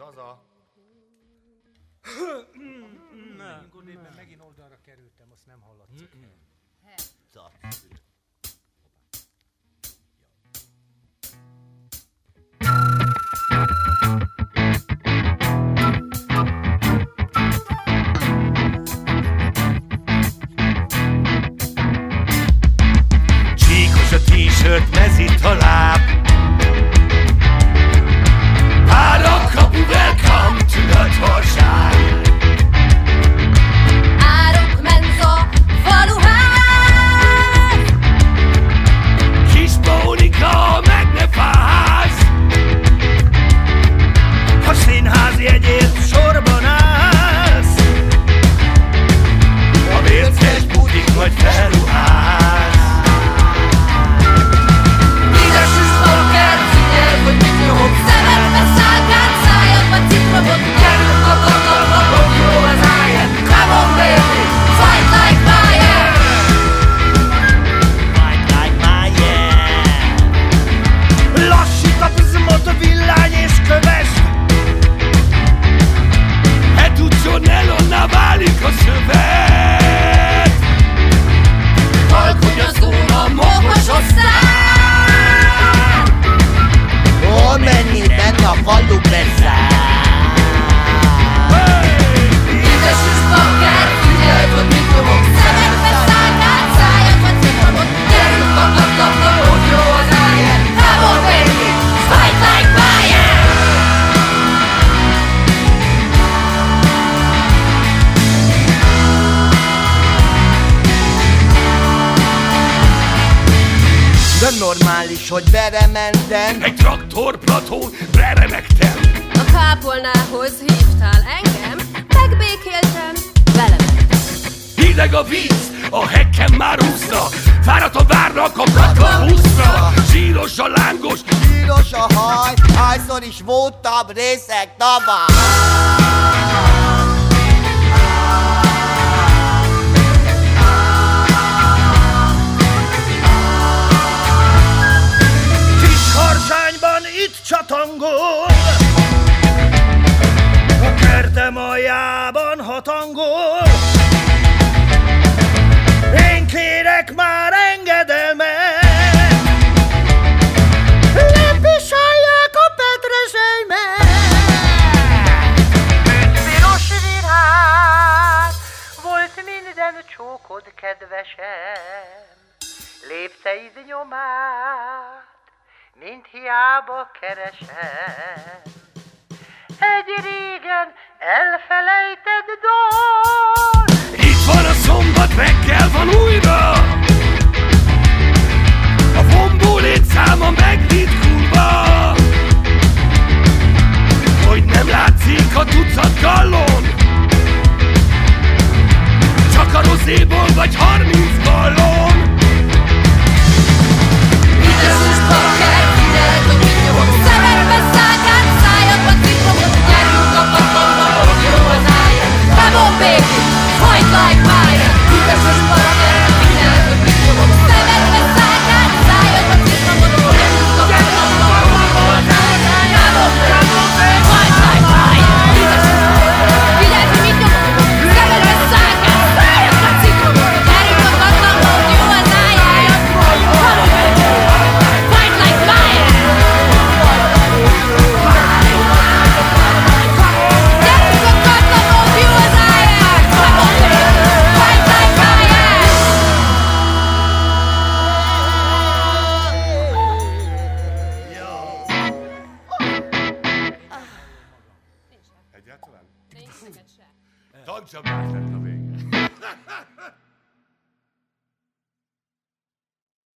Zaza. Amikor éppen megint oldalra kerültem, azt nem hallatszik. Csíkos едет. A falu De normális, hogy berementem Egy traktorplatón beremegtem A kápolnához hívtál engem, megbékéltem, belementem. Hideg a víz, a hekken már úszna Fáradt a várnak a katla húszna Zsíros a lángos, Zsíros a haj, hányszor is voltam részeg tavaly csatangol A kertem aljában hatangol Én kérek már engedelmet. Lepisálják a petrezselymet Piros virág, volt minden csókod kedvesem. Lépteid nyomát, mint hiába keresem. Egy régen elfelejtett dal, Itt van a szombat, reggel van újra. A bombó létszáma megritkulva Hogy nem látszik a tucat gallon. Csak a rozéból vagy harminc gallon fight like fire Egyáltalán? Tankcsapás lett a vége.